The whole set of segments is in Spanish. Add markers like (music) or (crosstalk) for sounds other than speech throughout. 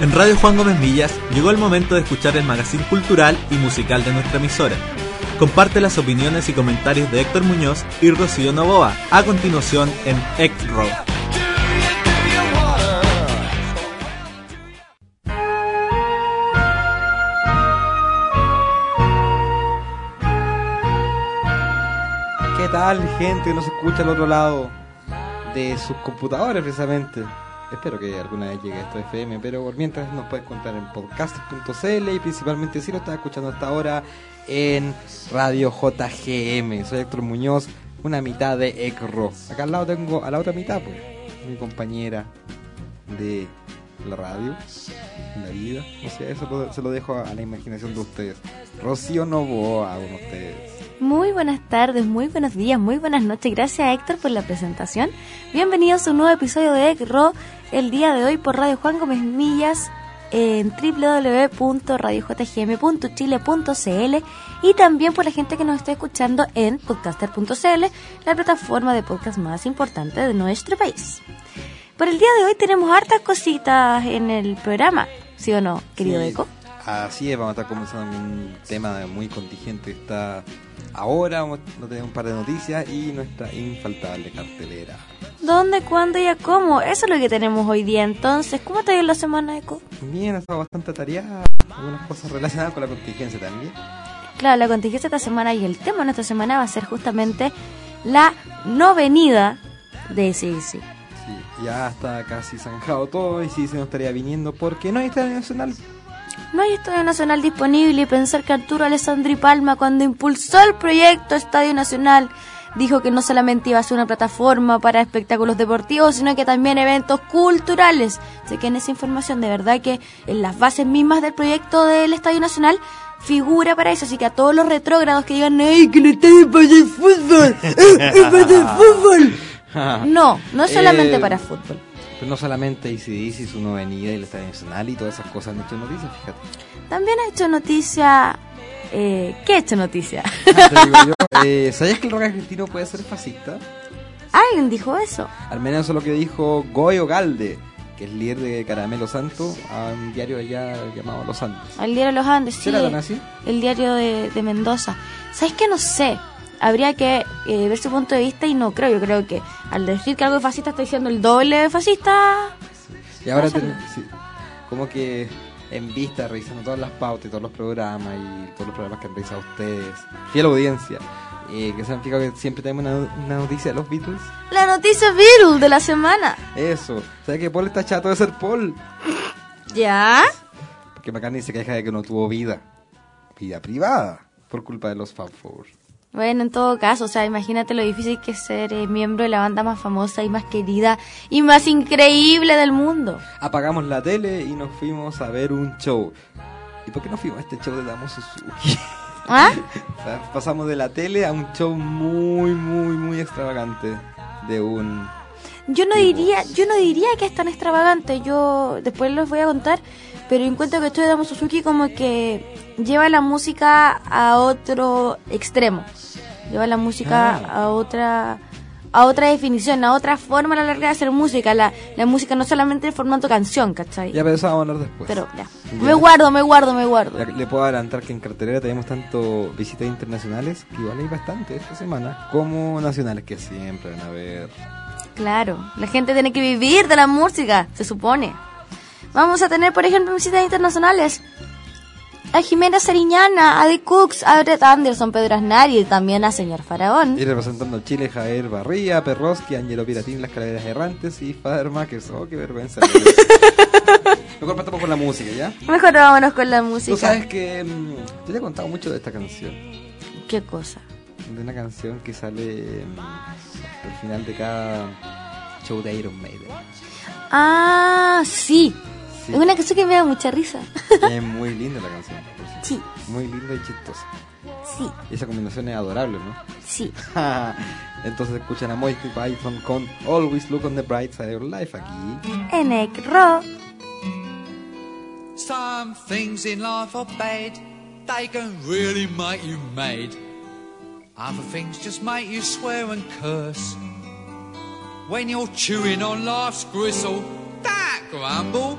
En Radio Juan Gómez Millas llegó el momento de escuchar el magazine cultural y musical de nuestra emisora. Comparte las opiniones y comentarios de Héctor Muñoz y Rocío Novoa a continuación en X-Row. ¿Qué tal, gente que nos escucha al otro lado de sus computadores, precisamente? Espero que alguna vez llegue esto a FM, pero por mientras nos puedes contar en podcast.cl y principalmente si lo estás escuchando hasta ahora en Radio JGM. Soy Héctor Muñoz, una mitad de ECRO. Acá al lado tengo a la otra mitad, pues, mi compañera de la radio, la vida. O sea, eso se lo dejo a la imaginación de ustedes. Rocío Novoa con ustedes. Muy buenas tardes, muy buenos días, muy buenas noches. Gracias Héctor por la presentación. Bienvenidos a un nuevo episodio de ECRO el día de hoy por Radio Juan Gómez Millas en www.radiojgm.chile.cl y también por la gente que nos está escuchando en podcaster.cl, la plataforma de podcast más importante de nuestro país. Por el día de hoy tenemos hartas cositas en el programa, ¿sí o no, querido Sí, Eco? Así es, vamos a estar comenzando un tema muy contingente que está ahora, vamos a tener un par de noticias y nuestra infaltable cartelera. ¿Dónde, cuándo y a cómo? Eso es lo que tenemos hoy día. Entonces, ¿cómo te ha ido la semana, Eco? Bien, ha estado bastante tareada, algunas cosas relacionadas con la contingencia también. Claro, la contingencia esta semana y el tema de nuestra semana va a ser justamente la no venida de CDC. Sí, ya está casi zanjado todo y sí se nos estaría viniendo porque no hay estadio nacional. No hay Estadio Nacional disponible y pensar que Arturo Alessandri Palma, cuando impulsó el proyecto Estadio Nacional, dijo que no solamente iba a ser una plataforma para espectáculos deportivos, sino que también eventos culturales. Sé que en esa información, de verdad que en las bases mismas del proyecto del Estadio Nacional, figura para eso, así que a todos los retrógrados que digan, ¡ay, que el estadio es para el fútbol! ¡Es para el fútbol! (laughs) No, no es solamente Eh, para fútbol. Pero no solamente ICDC, su nueva venida y el estadio nacional y todas esas cosas han hecho noticias, fíjate. También ha hecho noticia... Eh, ¿Qué ha hecho noticia? Yo, (laughs) eh, ¿Sabías que el rock argentino puede ser fascista? Alguien dijo eso. Al menos eso es lo que dijo Goyo Galde, que es líder de Caramelo Santo, a un diario allá llamado Los Andes. Al diario Los Andes, sí. ¿Será tan así? El diario de, de Mendoza. ¿Sabes qué? No sé. Habría que eh, ver su punto de vista y no creo. Yo creo que al decir que algo es fascista está diciendo el doble de fascista. Y ahora ten- sí, como que en vista, revisando todas las pautas y todos los programas y todos los programas que han revisado ustedes, fiel audiencia, eh, que se han fijado que siempre tenemos una, una noticia de los Beatles. La noticia virus de la semana. Eso, ¿sabes que Paul está chato de ser Paul? ¿Ya? Porque McCartney se queja de que no tuvo vida, vida privada, por culpa de los Fab Four. Bueno, en todo caso, o sea, imagínate lo difícil que es ser eh, miembro de la banda más famosa y más querida y más increíble del mundo. Apagamos la tele y nos fuimos a ver un show. ¿Y por qué no fuimos a este show de Damo Suzuki? ¿Ah? (laughs) O sea, pasamos de la tele a un show muy, muy, muy extravagante de un... Yo no diría, yo no diría que es tan extravagante. Yo después les voy a contar, pero encuentro que esto de Damo Suzuki como que lleva la música a otro extremo. Lleva la música Ah. a otra a otra definición, a otra forma a la larga de hacer música. La, la música no solamente en formato canción, ¿cachai? Ya, a hablar después. Pero ya. Ya. Me guardo, me guardo, me guardo. Ya le puedo adelantar que en cartelera tenemos tanto visitas internacionales, que igual hay bastante esta semana, como nacionales, que siempre van a ver. Claro, la gente tiene que vivir de la música, se supone. Vamos a tener, por ejemplo, visitas internacionales. A Jimena Sariñana, a The Cooks, a Brett Anderson, Pedro Aznar y también a Señor Faraón. Y representando a Chile, Javier Barría, Perroski, Angelo Piratín, Las Calaveras Errantes y Father Makers. Oh, qué vergüenza. (laughs) Mejor partamos con la música, ¿ya? Mejor vámonos con la Tú música. sabes que mm, yo te he contado mucho de esta canción. ¿Qué cosa? De una canción que sale mm, al final de cada show de Iron Maiden. Ah, sí. Sí. Es una canción que me da mucha risa. Es (laughs) muy linda la canción. por. Sí, Muy linda y chistosa. sí, Y esa combinación es adorable, ¿no? sí. (laughs) Entonces escuchan a Moisty Python con Always Look on the Bright Side of Life aquí. En Rock. Some things in life are bad, they can really make you mad. Other things just make you swear and curse. When you're chewing on life's gristle, that grumble,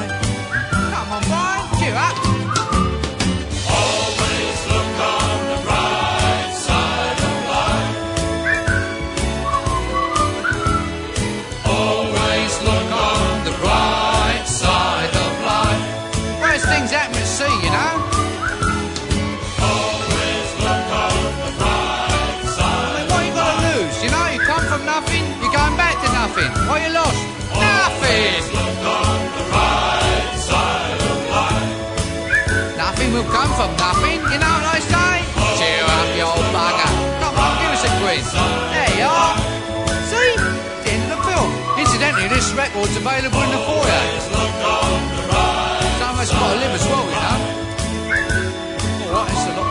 Record's available in the foyer. Some of us got to live as well, you know. Alright, it's a lot.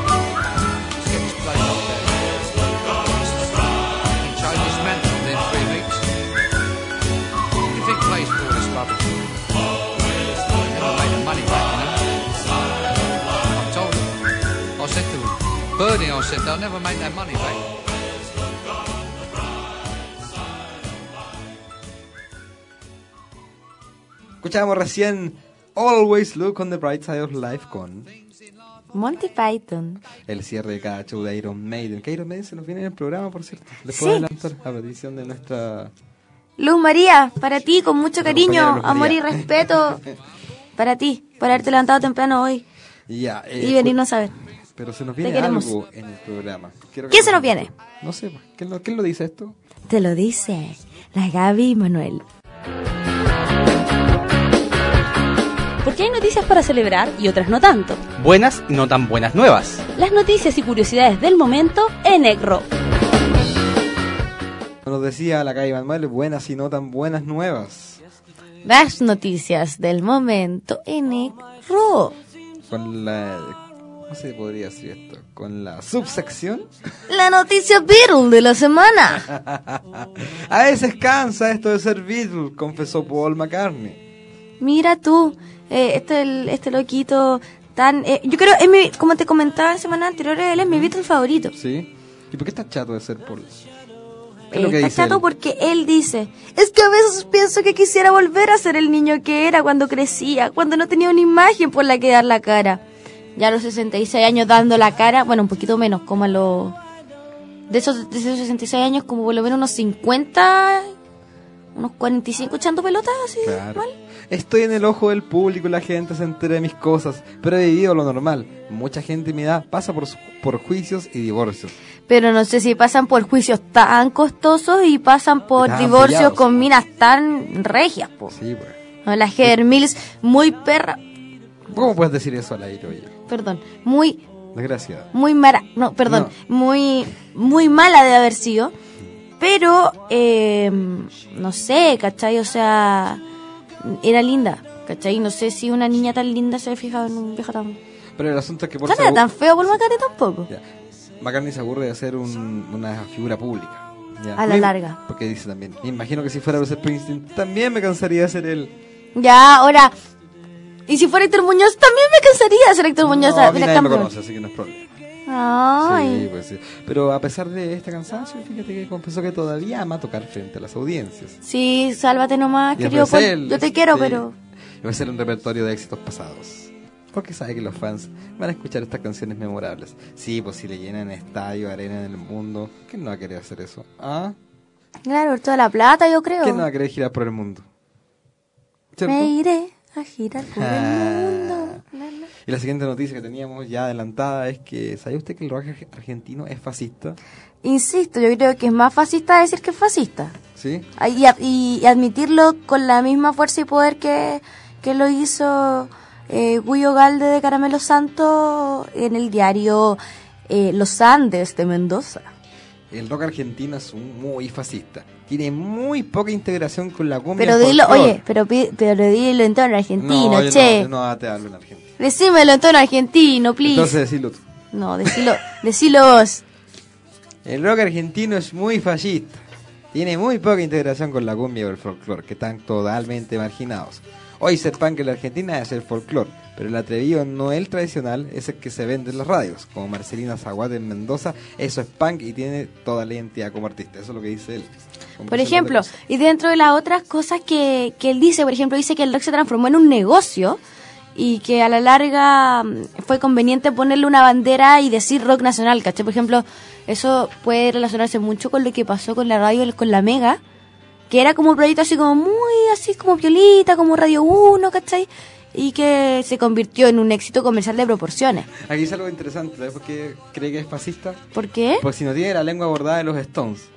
Let's get this place up there. And change this mantle within three weeks. What do you think pays for all this rubbish? Never made the money back, you know. I told him. I said to him, Bernie, I said, they'll never make that money back. Escuchábamos recién Always Look on the Bright Side of Life con Monty Python. el cierre de cada show de Iron Maiden. Que Iron Maiden se nos viene en el programa, por cierto. Les Sí. puedo adelantar a petición de nuestra. Luz María, para ti, con mucho cariño, amor y respeto. Para ti, por haberte levantado temprano hoy Ya, eh, y venirnos a ver. Pero se nos viene algo en el programa. Quiero ¿Quién se nos viene? No sé, pues, ¿quién lo, quién lo dice esto? Te lo dice la Gaby Manuel. Porque hay noticias para celebrar y otras no tanto. Buenas y no tan buenas nuevas. Las noticias y curiosidades del momento en ECRO. Nos decía la calle Manuel, buenas y no tan buenas nuevas. Las noticias del momento en Ro. Con la. ¿Cómo se podría decir esto? Con la subsección. La noticia Beatle de la semana. (laughs) A veces cansa esto de ser Beatle, confesó Paul McCartney. Mira tú, eh, este, este loquito tan... eh, yo creo, es mi- como te comentaba en semana anterior, él es mi Beatle favorito. ¿Sí? ¿Y por qué está chato de ser Paul? ¿Qué es Eh, está dice chato él? porque él dice, es que a veces pienso que quisiera volver a ser el niño que era cuando crecía, cuando no tenía una imagen por la que dar la cara. Ya a los 66 años dando la cara, bueno, un poquito menos, como a los... De esos, de esos 66 años, como por lo menos unos 50, unos 45 echando pelotas, así, Claro. mal. Estoy en el ojo del público y la gente se entera de mis cosas, pero he vivido lo normal. Mucha gente de mi edad pasa por, por juicios y divorcios. Pero no sé si pasan por juicios tan costosos y pasan por divorcios pillados. con minas tan regias, po. Sí, pues. No, La Heather Mills, muy perra. ¿Cómo puedes decir eso al aire, oye? Perdón, muy, Desgraciada. muy mala, no, perdón, muy, muy mala de haber sido, pero, eh, no sé, ¿cachai? O sea, era linda, ¿cachai? No sé si una niña tan linda se ha fijado en un viejo tan... Pero el asunto es que por No era tan feo por McCartney tampoco. Ya. McCartney se aburre de ser un- una figura pública. ya. A la Me- larga. Porque dice también, me imagino que si fuera Bruce Springsteen también me cansaría de ser él. Ya, ahora, y si fuera Héctor Muñoz, también me cansaría de ser Héctor Muñoz. no, a mí nadie me conoce, así que no es problema. Ay. Sí, pues sí. Pero a pesar de este cansancio, fíjate que confesó que todavía ama tocar frente a las audiencias. Sí, sálvate nomás, Y querido. Yo te quiero, sí, pero... y ofrecer un repertorio de éxitos pasados. Porque sabe que los fans van a escuchar estas canciones memorables. Sí, pues si le llenan estadio, arena en el mundo, ¿quién no va a querer hacer eso? ¿Ah? Claro, toda la plata, yo creo. ¿Quién no va a querer girar por el mundo? ¿Cierto? Me iré a girar por Ah. el mundo. Y la siguiente noticia que teníamos ya adelantada es que, ¿sabía usted que el rock arge- argentino es fascista? Insisto, yo creo que es más fascista decir que es fascista. ¿Sí? Y, a- y- y admitirlo con la misma fuerza y poder que, que lo hizo eh, Guyo Galde de Caramelo Santo en el diario eh, Los Andes de Mendoza. El rock argentino es un muy fascista. Tiene muy poca integración con la cumbia. Pero dilo, oye, pero, pero dilo en tono argentino, no, che. No, no te hablo en argentino. Decímelo en tono argentino, please. Entonces decilo tú. No, decilo, (laughs) decilo vos. El rock argentino es muy fascista. Tiene muy poca integración con la cumbia y el folclore, que están totalmente marginados. Hoy punk en la Argentina es el folclore, pero el atrevido no el tradicional, es el que se vende en las radios, como Marcelina Zaguate en Mendoza, eso es punk y tiene toda la identidad como artista, eso es lo que dice él. Por ejemplo, y dentro de las otras cosas que, que él dice, por ejemplo, dice que el rock se transformó en un negocio y que a la larga mm, fue conveniente ponerle una bandera y decir rock nacional, ¿cachai? Por ejemplo, eso puede relacionarse mucho con lo que pasó con la radio, con la Mega, que era como un proyecto así como muy, así como violita, como Radio 1, ¿cachai? Y que se convirtió en un éxito comercial de proporciones. Aquí es algo interesante, ¿sabes por qué cree que es fascista? ¿Por qué? Porque si no tiene la lengua bordada de los Stones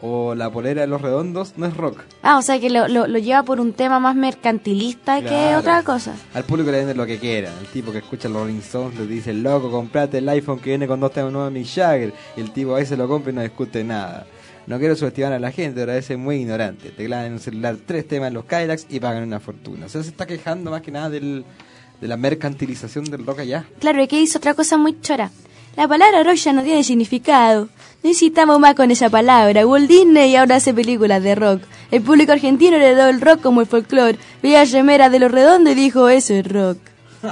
o la polera de los redondos, no es rock. Ah, o sea que lo, lo, lo lleva por un tema más mercantilista que otra cosa. Al público le venden lo que quieran. El tipo que escucha los Rolling Stones le dice, loco, comprate el iPhone que viene con dos temas nuevos de Mick Jagger. Y el tipo ahí se lo compra y no discute nada. No quiero subestimar a la gente, pero a veces es muy ignorante. Te clavan en un celular tres temas en los Kylax y pagan una fortuna. O sea, se está quejando más que nada del, de la mercantilización del rock allá. Claro, y que dice otra cosa muy chora. La palabra rock ya no tiene significado. Necesitamos más con esa palabra. Walt Disney ahora hace películas de rock. El público argentino heredó el rock como el folclore. Veía remeras de los redondos y dijo, eso es rock. (laughs)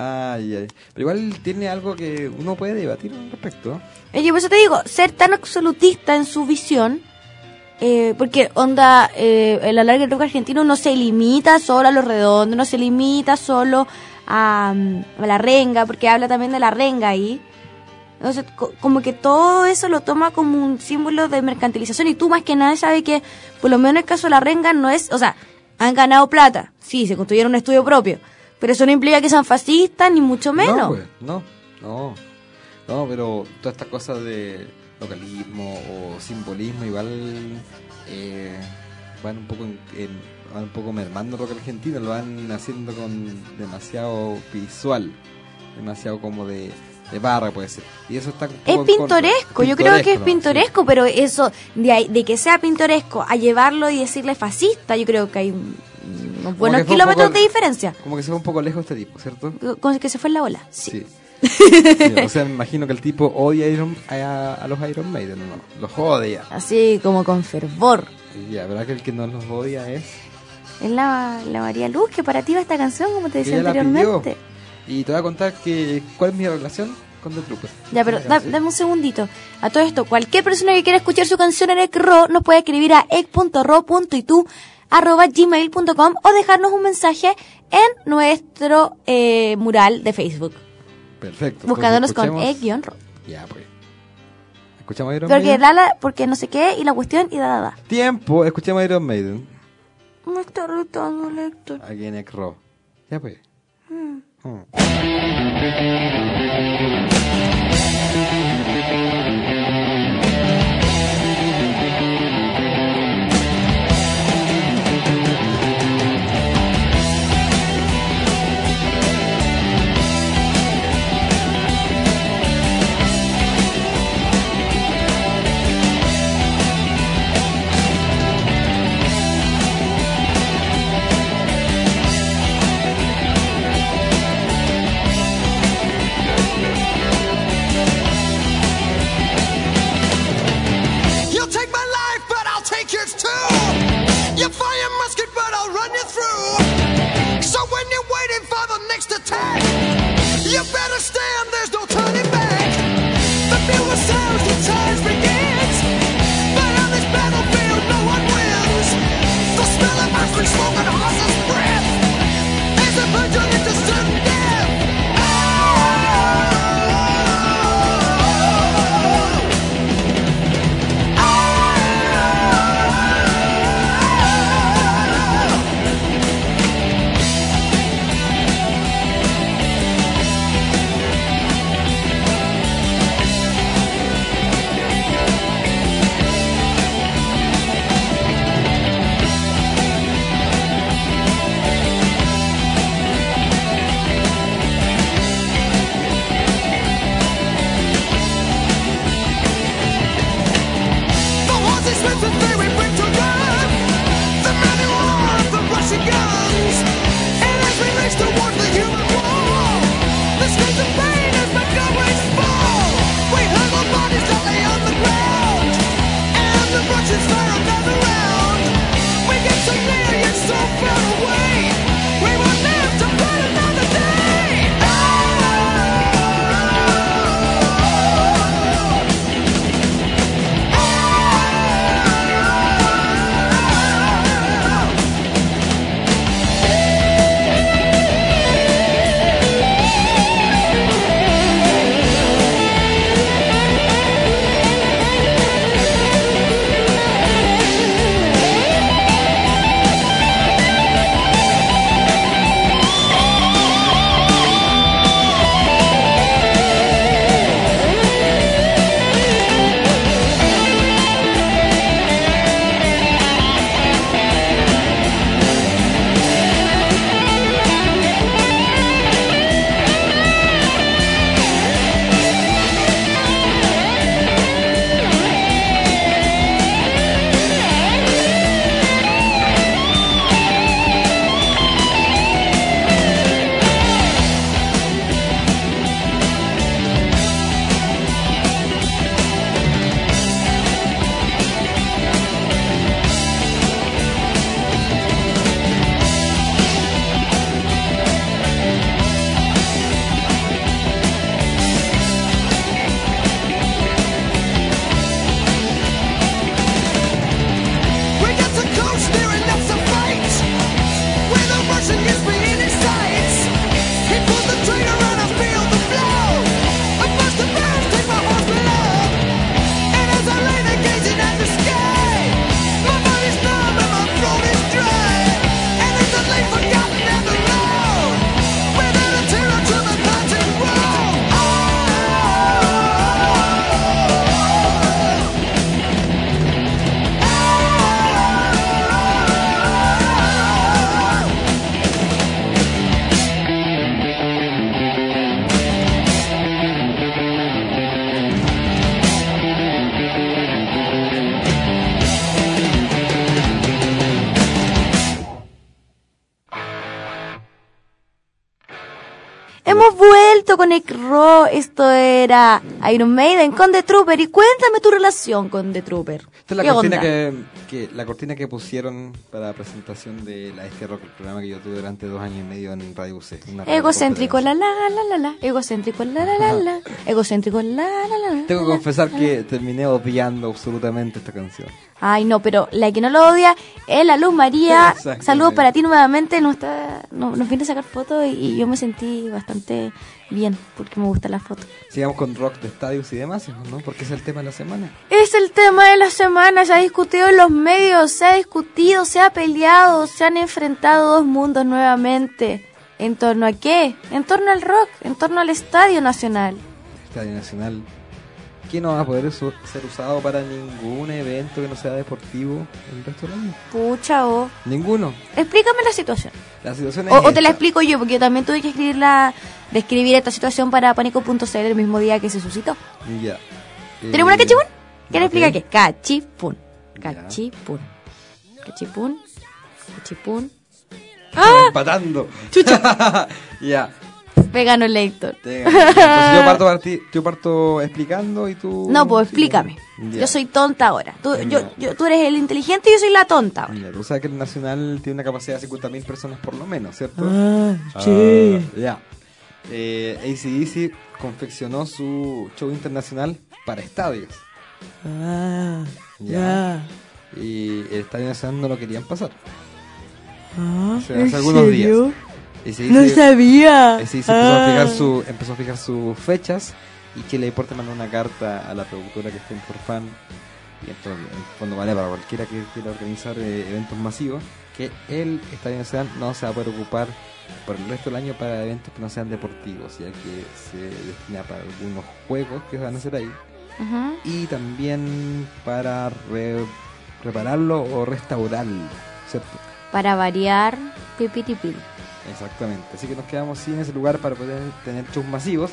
Ay, ay. Pero igual tiene algo que uno puede debatir al respecto. Oye, por eso te digo, ser tan absolutista en su visión, eh, porque onda, eh, el alargue del rock argentino no se limita solo a los redondos, no se limita solo a, mm, la renga, porque habla también de la renga ahí. Entonces, co- como que todo eso lo toma como un símbolo de mercantilización y tú más que nada sabes que, por lo menos en el caso de la renga, no es, o sea, han ganado plata, sí, se construyeron un estudio propio, pero eso no implica que sean fascistas, ni mucho menos. No, pues, no, no. No, pero todas estas cosas de localismo o simbolismo igual eh, van un poco en, en- van un poco mermando el rock argentino, lo van haciendo con demasiado visual, demasiado como de, de barra puede ser. Y eso está un Es pintoresco, yo creo que es pintoresco, pero eso, de, de que sea pintoresco a llevarlo y decirle fascista, yo creo que hay unos buenos un kilómetros poco- de diferencia. Como que se fue un poco lejos este tipo, ¿cierto? Con que se fue en la ola. Sí. Sí. (laughs) Sí, O sea, me imagino que el tipo odia a, Iron- a, a los Iron Maiden, ¿no? Los odia. Así como con fervor. Y ya, ¿verdad que el que no los odia es? Es la, la María Luz que para ti va esta canción, como te decía anteriormente. Y te voy a contar que cuál es mi relación con The Trooper. Ya, pero da- dame un segundito. A todo esto, cualquier persona que quiera escuchar su canción en Ecro nos puede escribir a ec.ro.itu arroba gmail.com o dejarnos un mensaje en nuestro eh, mural de Facebook, Perfecto. buscándonos entonces con escuchemos- ec-ro. Ya, pues. Escuchamos Iron Porque Maiden. Lala, porque no sé qué, y la cuestión, y da, da, da. Tiempo, escuchemos Iron Maiden. Me está retando, Héctor. Aquí en Ecro. Ya, pues. Mm. put con Raw. Esto era Iron Maiden con The Trooper. Y cuéntame tu relación con The Trooper. Esta es la ¿Qué cortina que, que- la cortina que pusieron para la presentación de la Este Rock, el programa que yo tuve durante dos años y medio en Radio UC. Egocéntrico, la la la la la. Egocéntrico, la la la la. (laughs) Egocéntrico, la la la la. Tengo que confesar que terminé odiando absolutamente esta canción. Ay, no, pero la que no lo odia es la Luz María. Saludos para ti nuevamente. Nos, está, no- nos viene a sacar fotos y, y yo me sentí bastante bien porque me gusta la foto. Sigamos con rock de estadios y demás, ¿no? Porque es el tema de la semana. Es el tema de la semana, se ha discutido en los medios, se ha discutido, se ha peleado, se han enfrentado dos mundos nuevamente. ¿En torno a qué? En torno al rock, en torno al Estadio Nacional. Estadio Nacional, que no va a poder ser usado para ningún evento que no sea deportivo el resto del año. Pucha, o. Ninguno. Explícame la situación. La situación es O, o te la explico yo, porque yo también tuve que escribir la, describir esta situación para Pánico.cl el mismo día que se suscitó. Ya. Eh, ¿Tenemos una cachipún? ¿Quién ok. explica qué? Cachipún. Cachipún. Cachipún. Cachipún. ¡Ah! Empatando. (laughs) ya. (laughs) Vegano el Héctor. Tenga. Entonces yo parto, (laughs) parti- yo parto explicando y tú... No, pues explícame. ya. Yo soy tonta ahora. Tú, yo, Ya. yo- tú eres el inteligente y yo soy la tonta ahora. Ya, tú sabes que el Nacional tiene una capacidad de 50.000 personas por lo menos, ¿cierto? Ah, sí. ya. Eh, ACDC confeccionó su show internacional para estadios. Ah, Ya. Y el Estadio Nacional no lo querían pasar. Ah, Hace, hace algunos días. No sabía. Empezó, a fijar Ah. su, empezó a fijar sus fechas y Chile Deporte mandó una carta a la productora que está en Forfan y esto en el fondo vale para cualquiera que quiera organizar eh, eventos masivos que el Estadio Nacional no se va a poder ocupar por el resto del año para eventos que no sean deportivos ya que se destina para algunos juegos que se van a hacer ahí y también para re- repararlo o restaurarlo ¿cierto? Para variar, pipitipil. Exactamente, así que nos quedamos sin ese lugar para poder tener shows masivos.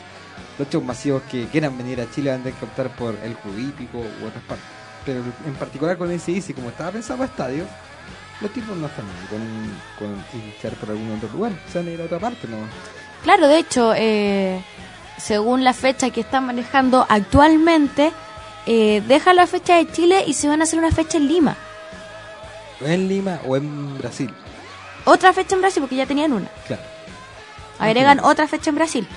Los shows masivos que quieran venir a Chile van a tener que optar por el juego hípico u otras partes. Pero en particular con ese y como estaba pensado para estadios, los tipos no están con, con hinchar por algún otro lugar, se van a ir a otra parte, ¿no? Claro, de hecho, eh, según la fecha que están manejando actualmente, eh, dejan la fecha de Chile y se van a hacer una fecha en Lima. En Lima o en Brasil, Otra fecha en Brasil, porque ya tenían una. claro. Agregan Entiendo. otra fecha en Brasil.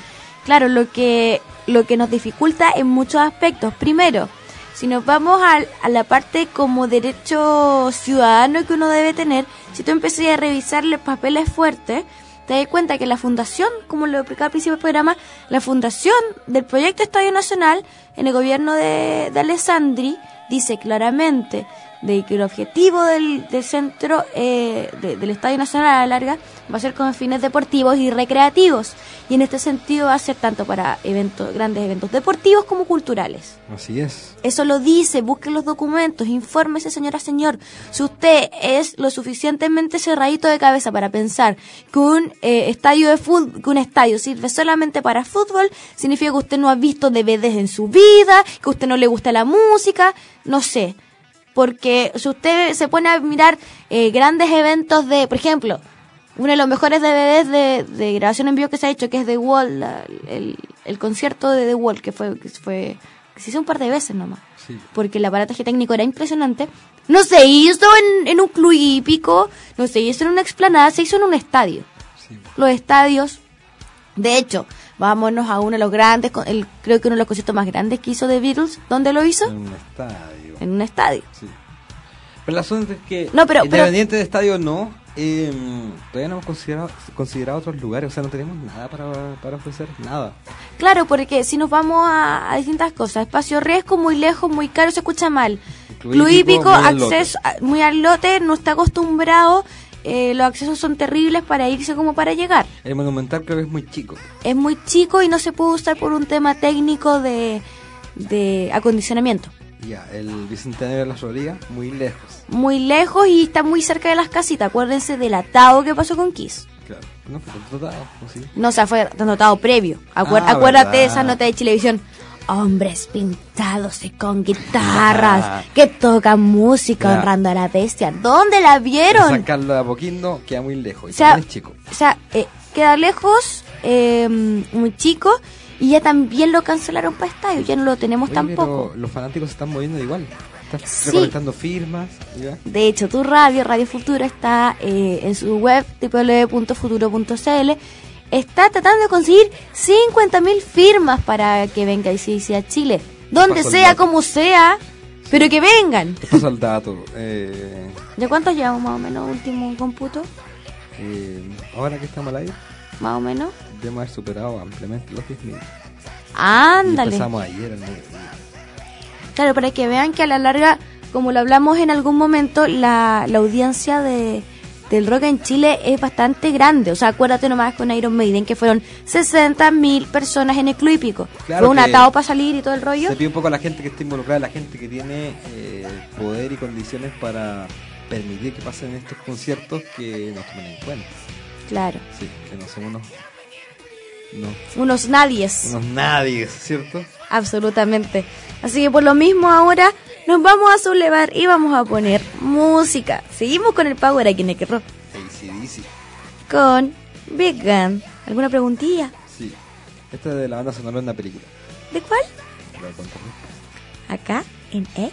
Claro, lo que, lo que nos dificulta en muchos aspectos. Primero, si nos vamos al- a, la parte como derecho ciudadano que uno debe tener, si tú empiezas a revisar los papeles fuertes, te das cuenta que la fundación, como lo explicaba al principio del programa, la fundación del proyecto Estadio Nacional en el gobierno de, de Alessandri dice claramente de que el objetivo del, del centro eh, de- del Estadio Nacional a la larga va a ser con fines deportivos y recreativos y en este sentido va a ser tanto para eventos grandes eventos deportivos como culturales. Así es. Eso lo dice, busque los documentos, infórmese señora señor. Si usted es lo suficientemente cerradito de cabeza para pensar que un eh, estadio de fútbol, que un estadio sirve solamente para fútbol, significa que usted no ha visto DVDs en su vida, que a usted no le gusta la música, no sé. Porque si usted se pone a mirar eh, grandes eventos de, por ejemplo, uno de los mejores DVDs de, de grabación en vivo que se ha hecho, que es The Wall, la- el, el concierto de The Wall, que fue, que fue, que se hizo un par de veces nomás Sí. porque el aparataje técnico era impresionante. No se hizo en, en un club hípico, no se hizo en una explanada, se hizo en un estadio. sí. Los estadios, de hecho, vámonos a uno de los grandes, el, creo que uno de los conciertos más grandes que hizo The Beatles, ¿dónde lo hizo? En un estadio. En un estadio. Sí. Pero el asunto es que, No, pero- independiente de estadio no, eh, todavía no hemos considerado, considerado otros lugares, o sea, no tenemos nada para, para ofrecer, nada. Claro, porque si nos vamos a, a distintas cosas, espacio riesgo, muy lejos, muy caro, se escucha mal. Al acceso muy al lote, no está acostumbrado, eh, los accesos son terribles para irse como para llegar. El monumental creo que es muy chico. es muy chico y no se puede usar por un tema técnico de, de acondicionamiento. Ya, el bicentenario de la Florida, muy lejos. Muy lejos y está muy cerca de las casitas. Acuérdense del atado que pasó con Kiss. Claro. No fue contratado, ¿o sí? No, o sea, fue anotado previo. Acuer- Ah, acuérdate de verdad. esa nota de televisión. Hombres pintados y con guitarras Ah. que tocan música Ya. honrando a la bestia. ¿Dónde la vieron? Sacarlo de Apoquindo queda muy lejos. Y O sea, chico. O sea, eh, queda lejos, eh, muy chico, y ya también lo cancelaron para estadio. Ya no lo tenemos Oye, tampoco. pero los fanáticos se están moviendo igual. Están Sí. recolectando firmas. ¿ya? De hecho, tu radio, Radio Futuro, está eh, en su web www.futuro.cl. Está tratando de conseguir 50.000 firmas para que venga ICIC a Chile. Donde sea, como sea, pero que vengan. Te paso el dato. Eh, ¿Ya cuántos llevamos más o menos último cómputo? eh, ahora que estamos al aire, Más o menos. Debemos haber superado ampliamente los 10.000. Y Ándale. empezamos ayer. al mediodía. Claro, para que vean que a la larga, como lo hablamos en algún momento, la, la audiencia de, del rock en Chile es bastante grande. O sea, acuérdate nomás con Iron Maiden que fueron 60.000 personas en el club hípico. Claro Fue un atado para salir y todo el rollo. Se pide un poco a la gente que esté involucrada, la gente que tiene eh, poder y condiciones para permitir que pasen estos conciertos que nos tomen en cuenta. Claro. Sí, que no somos unos, unos, Unos nadies. unos nadie, ¿cierto? Absolutamente. Así que por lo mismo ahora nos vamos a sublevar y vamos a poner música. Seguimos con el Power aquí en el Rock. ACDC. Con Big Gun. ¿Alguna preguntilla? Sí. Esta es de la banda sonora de una película. ¿De cuál? Acá en E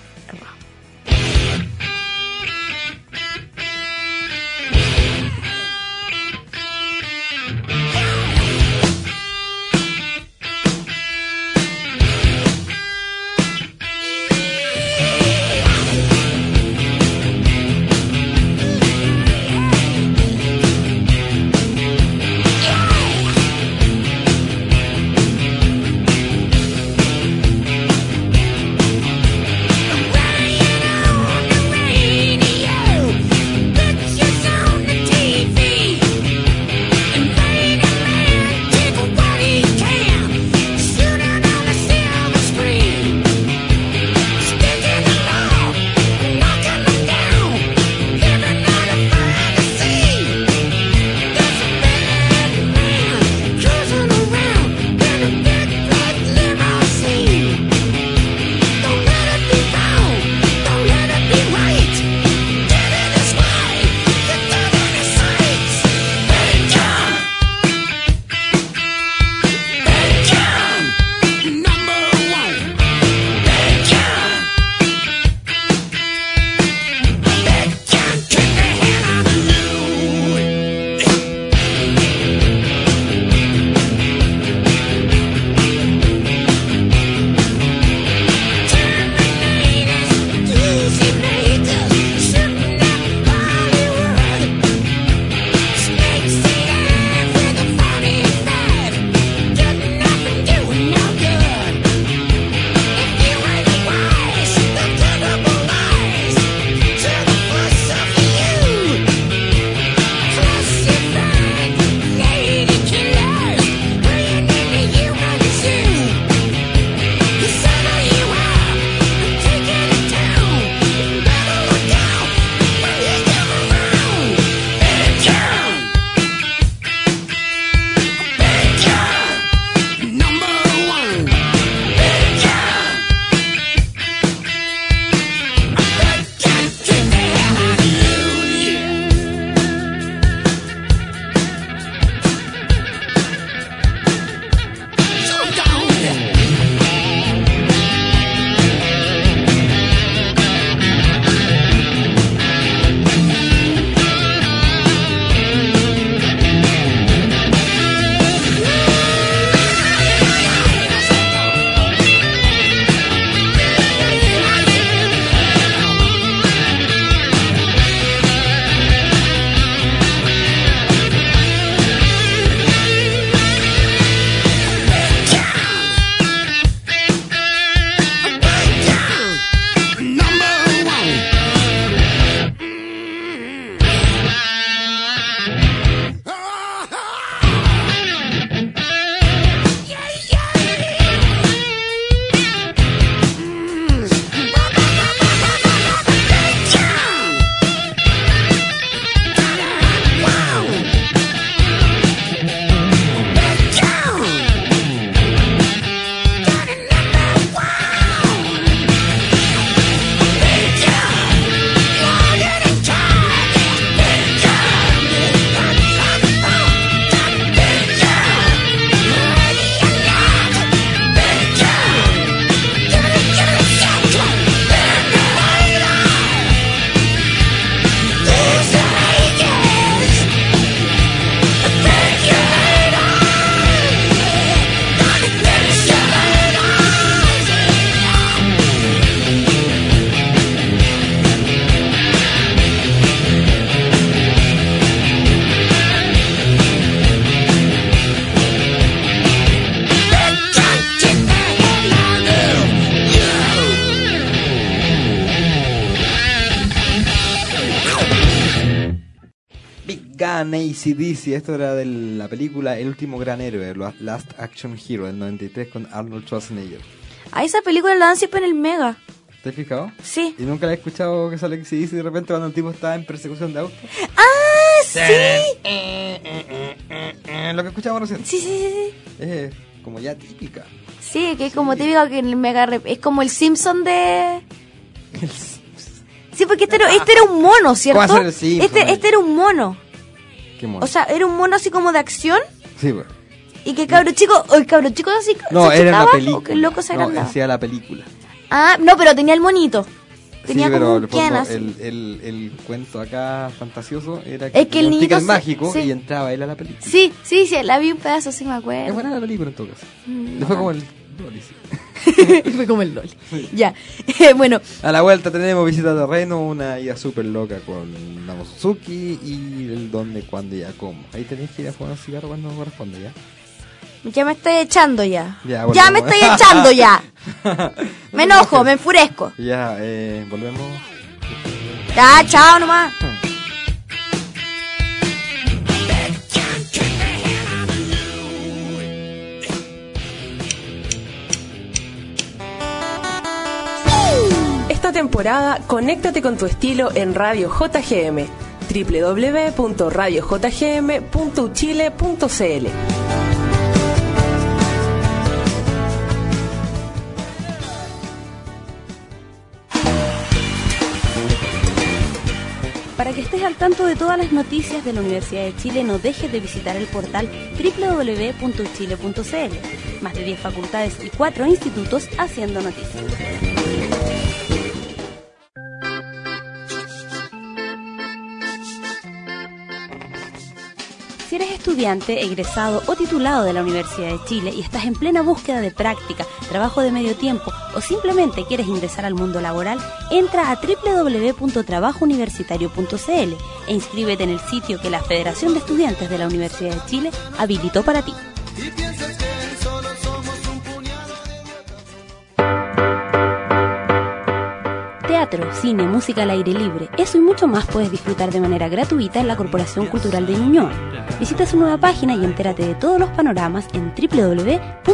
ACDC. Esto era de la película El último gran héroe, Last Action Hero, del 93 con Arnold Schwarzenegger. A esa película la dan siempre en el Mega. ¿Te has fijado? Sí. ¿Y nunca la he escuchado que sale ACDC de repente cuando el tipo está en persecución de auto? (laughs) ¡Ah, sí! Lo que escuchamos recién. Sí, sí, sí. sí. Es como ya típica. Sí, que es como típico que en el Mega es como el Simpson de... (laughs) Sí, porque este era, este era un mono, ¿cierto? ¿Cómo va a ser el este, este era un mono. Qué mono. O sea, era un mono así como de acción sí, pues. y que cabro chico, o el cabro chico así No, se era una chocaba, película. o que el loco se no, agrandaba. decía la película. Ah, no, pero tenía el monito. Tenía sí, como pero un en el, fondo, Ken así. el, el, el cuento acá fantasioso era Es que el ticket se- mágico sí. y entraba él a la película. Sí, sí, sí, la vi un pedazo, sí me Es acuerdo. buena la película en todo caso. Mm, Fue como el Dolly, sí. (laughs) Fue como el LOL. Ya. (laughs) bueno, A la vuelta tenemos visita de Reno, una ida súper loca con Namo Suzuki y el dónde, cuándo y ya cómo. Ahí tenéis que ir a fumar un cigarro cuando corresponde, ¿ya? ya me estoy echando ya. Ya, me estoy echando ya. (laughs) Me enojo, me enfurezco. Ya, eh, volvemos. Ya, chao nomás. Esta temporada, conéctate con tu estilo en Radio JGM www.radiojgm.uchile.cl Para que estés al tanto de todas las noticias de la Universidad de Chile, no dejes de visitar el portal www.chile.cl. Más de 10 facultades y 4 institutos haciendo noticias. Estudiante, egresado o titulado de la Universidad de Chile y estás en plena búsqueda de práctica, trabajo de medio tiempo o simplemente quieres ingresar al mundo laboral, entra a www.trabajouniversitario.cl e inscríbete en el sitio que la Federación de Estudiantes de la Universidad de Chile habilitó para ti. Teatro, cine, música al aire libre, eso y mucho más puedes disfrutar de manera gratuita en la Corporación Cultural de Ñuñoa. Visita su nueva página y entérate de todos los panoramas en www.ccn.cl.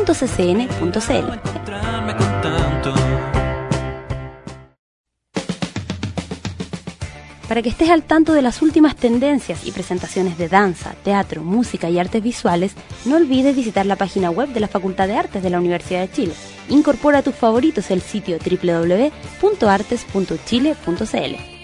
Para que estés al tanto de las últimas tendencias y presentaciones de danza, teatro, música y artes visuales, no olvides visitar la página web de la Facultad de Artes de la Universidad de Chile. Incorpora a tus favoritos el sitio www.artes.chile.cl.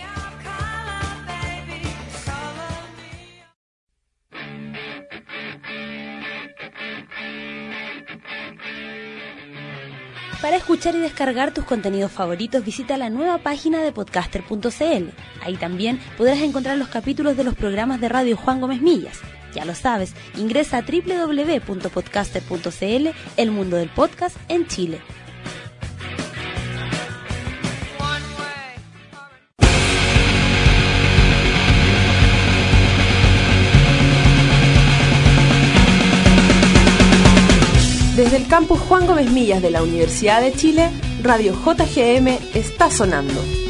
Para escuchar y descargar tus contenidos favoritos, visita la nueva página de podcaster.cl. Ahí también podrás encontrar los capítulos de los programas de Radio Juan Gómez Millas. Ya lo sabes, ingresa a www.podcaster.cl, el mundo del podcast en Chile. Desde el campus Juan Gómez Millas de la Universidad de Chile, Radio JGM está sonando.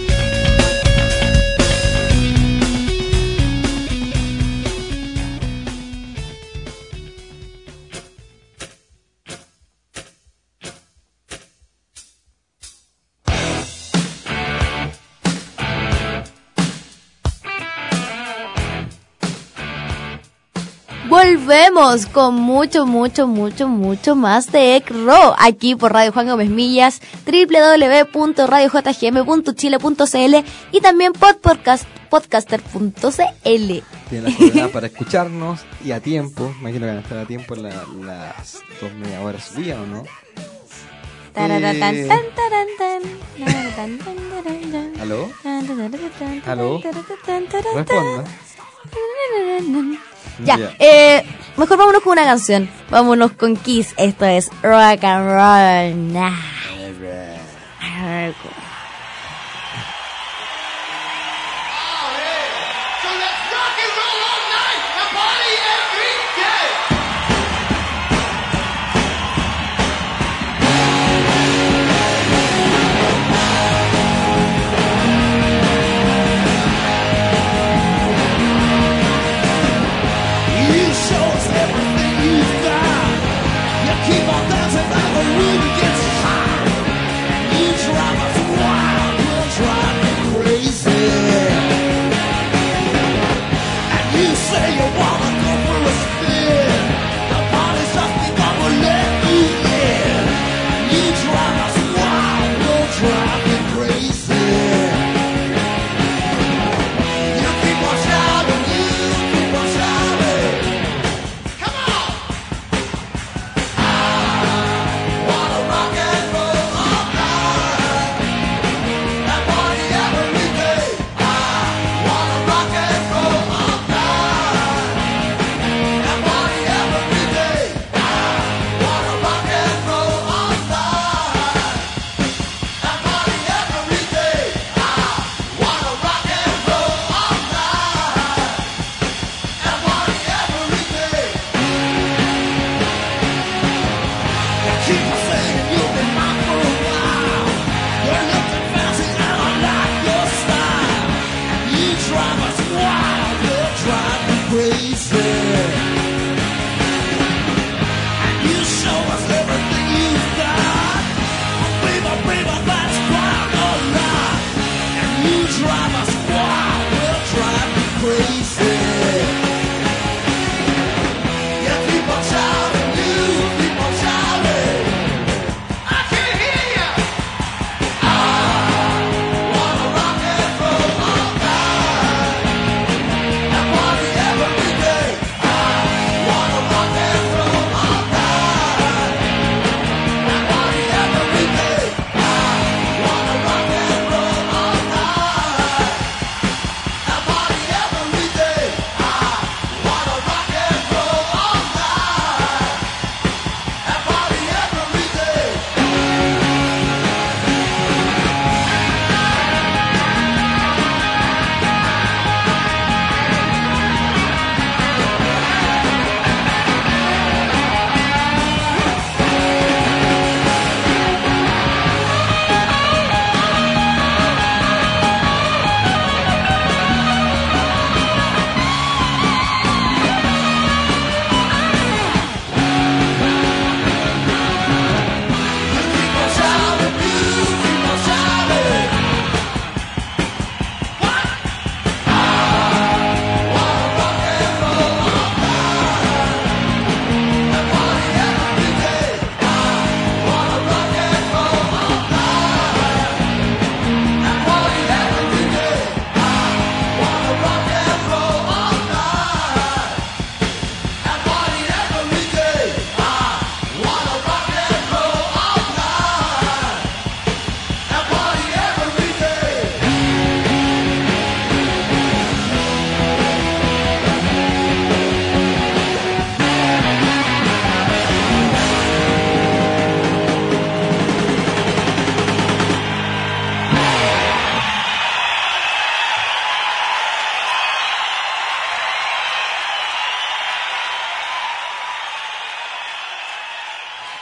Volvemos con mucho, mucho, mucho, mucho más de ECRO aquí por Radio Juan Gómez Millas, www.radiojgm.chile.cl y también podpodcast- podcaster.cl. Tienen las coordenadas (laughs) para escucharnos y a tiempo. Imagino que van a estar a tiempo en la- las dos media horas su día, ¿o no? Eh. ¿Aló? ¿Aló? Responda. Ya, eh, mejor vámonos con una canción. Vámonos con Kiss. Esto es Rock and Roll Night.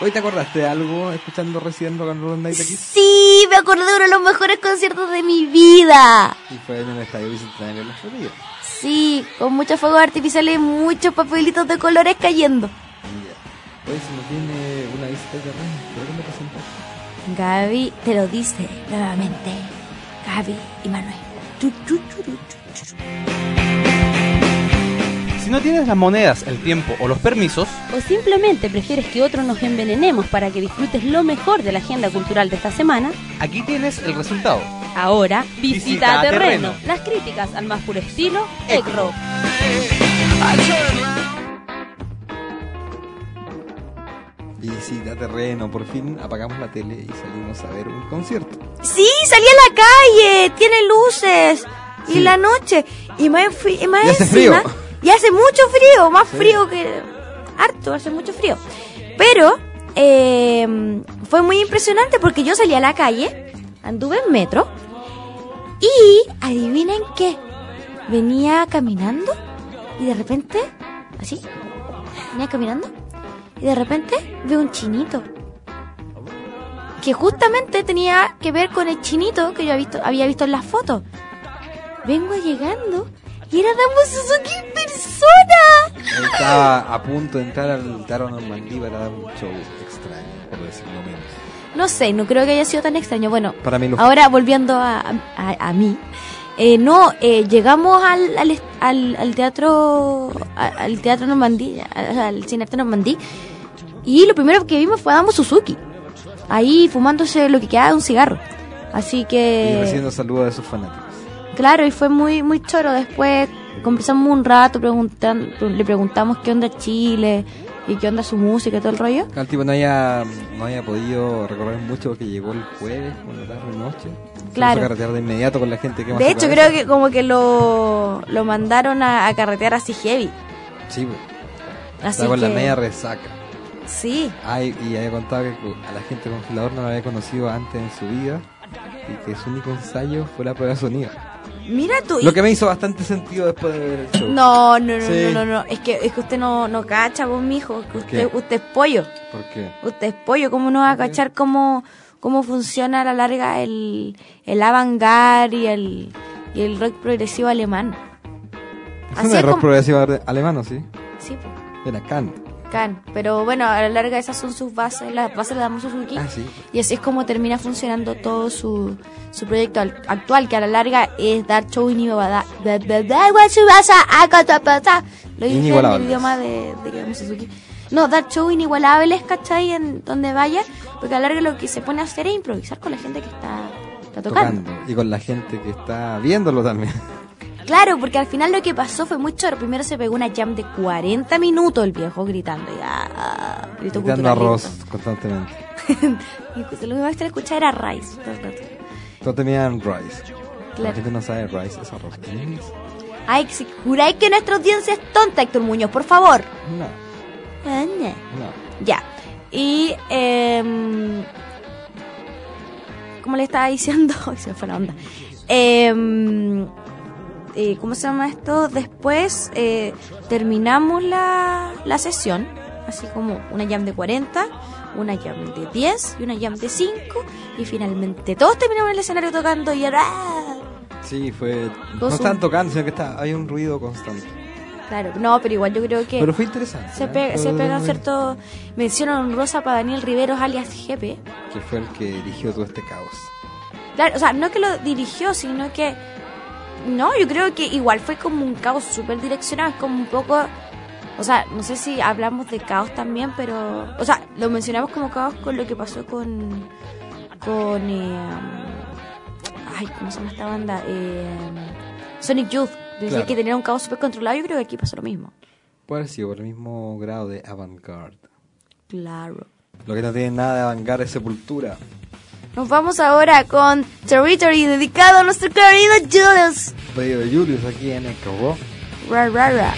¿Hoy te acordaste de algo escuchando Resident Rock and Roll Night aquí? Sí, me acordé de uno de los mejores conciertos de mi vida. Y fue en el Estadio Bicentenario de la Florida. Sí, con muchos fuegos artificiales y muchos papelitos de colores cayendo. Ya. Hoy se nos viene una visita de terreno. ¿Pero qué me presentaste? Gaby te lo dice nuevamente. Gaby y Manuel. Tu, tu, tu. Si no tienes las monedas, el tiempo o los permisos, ¿O simplemente prefieres que otros nos envenenemos para que disfrutes lo mejor de la agenda cultural de esta semana? aquí tienes el resultado. Ahora, visita, Visita terreno. terreno. Las críticas al más puro estilo, Egg Rock. Visita terreno. Por fin apagamos la tele y salimos a ver un concierto. Sí, salí a la calle, tiene luces. Y la noche. Y más, y más Y hace encima- frío. Y hace mucho frío, más Sí. frío que... Harto, hace mucho frío. Pero eh, fue muy impresionante porque yo salí a la calle, anduve en metro. Y adivinen qué. Venía caminando y de repente, así, venía caminando y de repente veo un chinito que justamente tenía que ver con el chinito que yo había visto, había visto en las fotos. Vengo llegando y era Damo Suzuki en persona. Estaba a punto de entrar al Teatro Normandí para dar un show extraño, por decirlo menos. No sé, no creo que haya sido tan extraño. Bueno, Para mí lo fue. ahora volviendo a, a, a mí. Eh, no, eh, llegamos al, al, al, al teatro al teatro Normandí, al, al cine arte Normandí, y lo primero que vimos fue a Damo Suzuki, ahí fumándose lo que quedaba de un cigarro. Así Y que... recibiendo saludos de sus fanáticos. Claro, y fue muy muy choro. Después conversamos un rato, preguntan, le preguntamos qué onda Chile y qué onda su música y todo el rollo. El tipo no haya, no haya podido recorrer mucho porque llegó el jueves, por la tarde noche. Claro. a carretear de inmediato con la gente que De hecho, creo que como que lo, lo mandaron a, a carretear así heavy. Sí, pues. Así con la media resaca. Sí, Ay, y había contado que a la gente congelador no la había conocido antes en su vida y que su único ensayo fue la prueba de sonido. Mira tú. Lo que me hizo bastante sentido después de ver el show. No, no, no, Sí. no, no, no. Es que, es que usted no, no cacha, vos, mijo. Que qué? usted, usted es pollo. ¿Por qué? Usted es pollo. ¿Cómo no va a cachar cómo, cómo funciona a la larga el, el avant-garde y el, y el rock progresivo alemán? Es Así un como- progresivo ale- alemano, sí. Sí. Era Kant. Can. Pero bueno, a la larga esas son sus bases, las bases de Damo Suzuki. Ah, sí. Y así es como termina funcionando todo su, su proyecto al- actual, que a la larga es dar show inigualable. Lo dije en el idioma de, de Damo Suzuki. No, dar show inigualables, ¿cachai? En donde vaya, porque a la larga lo que se pone a hacer es improvisar con la gente que está, está tocando. Tocando. Y con la gente que está viéndolo también. Claro, porque al final lo que pasó fue muy choro. Primero se pegó una jam de 40 minutos el viejo gritando. Y, ah, grito Gritando arroz constantemente. (laughs) Y lo que más que escuchar era Rice. todo tenían rice. La Claro. gente no sabe rice es arroz. Ay, si juráis que nuestra audiencia es tonta, Héctor Muñoz, por favor. No, Ah, no. no. Ya. Y, em, como le estaba diciendo, (laughs) Ay, se me fue la onda. Em, eh, ¿Cómo se llama esto? Después eh, terminamos la, la sesión, así como una jam de 40, una jam de 10 y una jam de 5. Y finalmente todos terminamos en el escenario tocando y era... ¡ah! Sí, fue. No estaban tocando, sino que está, hay un ruido constante. Claro, no, pero igual yo creo que... Pero fue interesante. Se, ¿eh? pega, se Fue pega muy- cierto mención honrosa para Daniel Riveros alias GP. Que fue el que dirigió todo este caos. Claro, o sea, no que lo dirigió, sino que... No, yo creo que igual fue como un caos súper direccionado, es como un poco... O sea, no sé si hablamos de caos también, pero... O sea, lo mencionamos como caos con lo que pasó con... Con... eh, ay, ¿cómo se llama esta banda? Eh, Sonic Youth. Decía Claro. que tenía un caos súper controlado, yo creo que aquí pasó lo mismo. Puede haber sido por el mismo grado de avant-garde. Claro. Lo que no tiene nada de avant-garde es sepultura. Nos vamos ahora con Territory dedicado a nuestro querido Julius. De Julius aquí en Rock. Ra, ra, ra.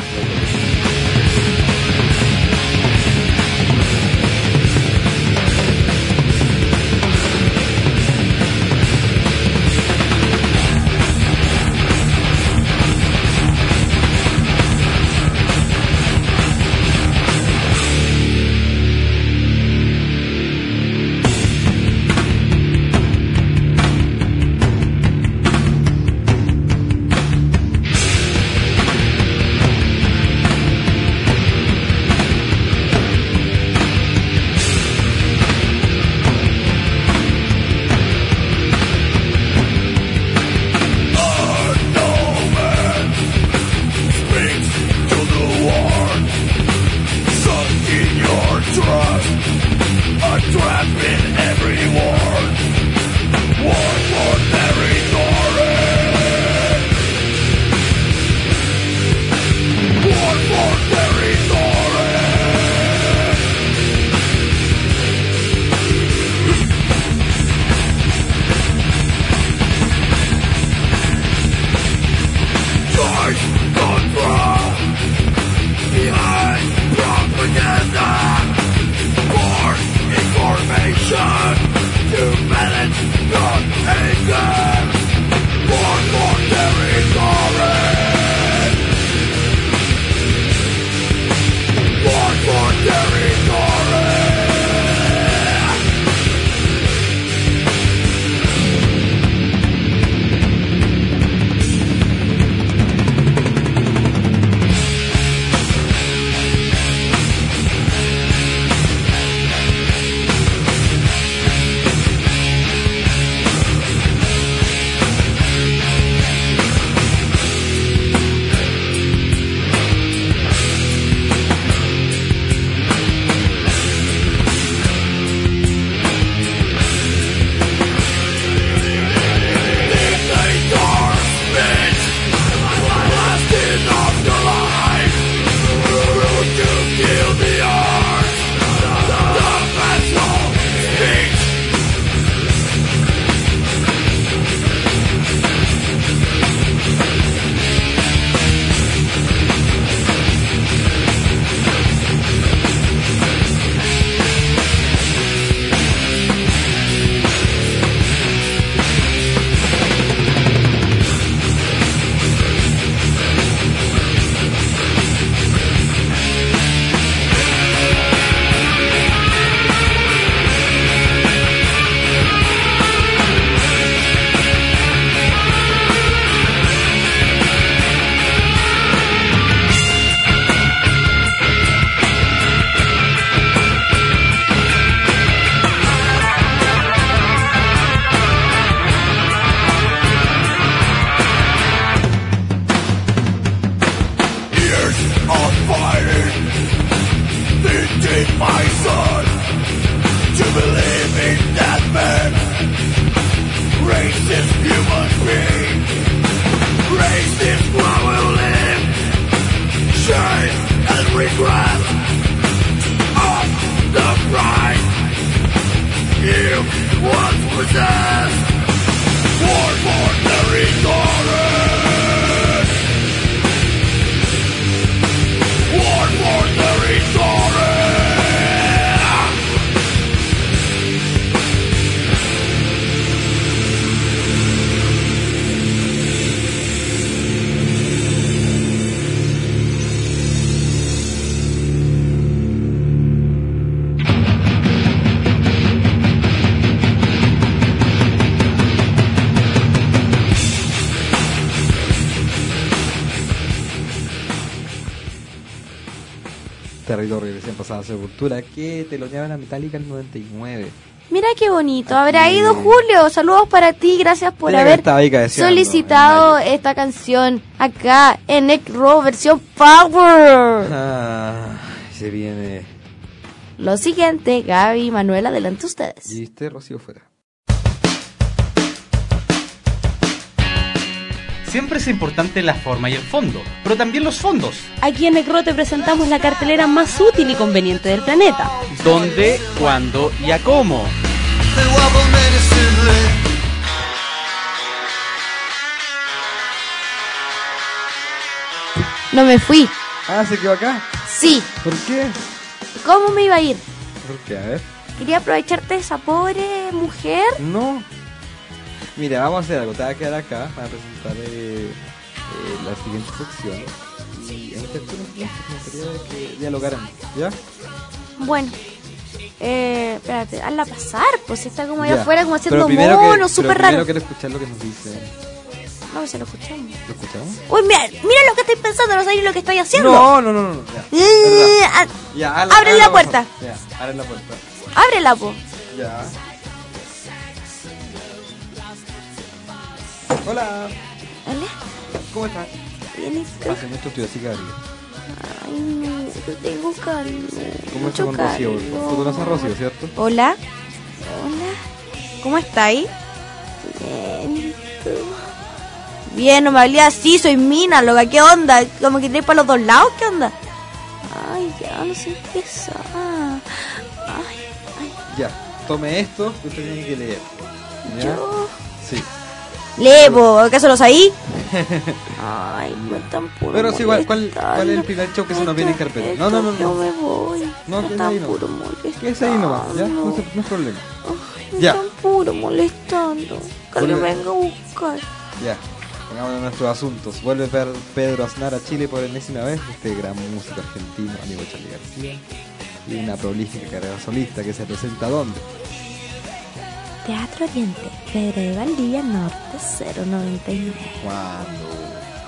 Pasada Sepultura que te lo llevan a Metallica el 99. Mira qué bonito. Habrá ido Julio. Saludos para ti. Gracias por haber cabeceando, solicitado esta canción acá en Neck Row versión Power. Ah, se viene. Lo siguiente, Gaby y Manuel, adelante ustedes. Y este Rocío fuera. Siempre es importante la forma y el fondo, pero también los fondos. Aquí en Necro te presentamos la cartelera más útil y conveniente del planeta. ¿Dónde, cuándo y a cómo? No me fui. Ah, se quedó acá. Sí. ¿Por qué? ¿Cómo me iba a ir? ¿Por qué? A ver. Quería aprovecharte de esa pobre mujer. No. Mira, vamos a hacer algo. Te vas a quedar acá para presentar eh, eh, la siguiente sección. Y en esta sección me gustaría que dialogaran. ¿Ya? Bueno. Eh, espérate, hazla pasar, pues está como allá Ya. afuera como haciendo mono, súper raro. quiero escuchar lo que nos dice. No, se lo escuchamos. ¿Lo escuchamos? Uy, mira, mira lo que estoy pensando, no sabéis lo que estoy haciendo. No, no, no, no. Ya. Eh, ah, Ya, Abre hazla la puerta. Ya, abre la puerta. ábrela, po. Ya. Hola. Hola, ¿Cómo estás? bien, ¿y tú? Hace mucho frío, así que abriga. Ay, no, yo tengo calor. ¿Cómo está mucho con Rocío? ¿Tú conoces a Rocío, cierto? Hola. Hola. ¿Cómo estáis? Bien, ¿y tú? Bien, no me hablé así, soy mina, loca, ¿qué onda? ¿Como que tenéis para los dos lados? ¿Qué onda? Ay, ya, no sé empieza. Ay, ay, Ya. Tome esto que usted tiene que leer. ¿Ya? yo... Levo, ¿acaso los ahí? (laughs) Ay, me están puro Pero sí, igual, ¿cuál. ¿cuál es el primer show que se nos viene en carpeta? No, no, no, Yo no. me voy. No, no. puro molestando. ¿Qué es ahí nomás? ¿Ya? No, se- no es problema. Ay, me Ya. están puro molestando. Que me venga a buscar. Ya. Pongamos nuestros asuntos. Vuelve Pedro Aznar a Chile por enésima vez. Este gran músico argentino, amigo Charlie García. Y una prolífica carrera solista que se presenta ¿dónde? Teatro Oriente, Pedro de Valdivia Norte 099. ¿Cuándo?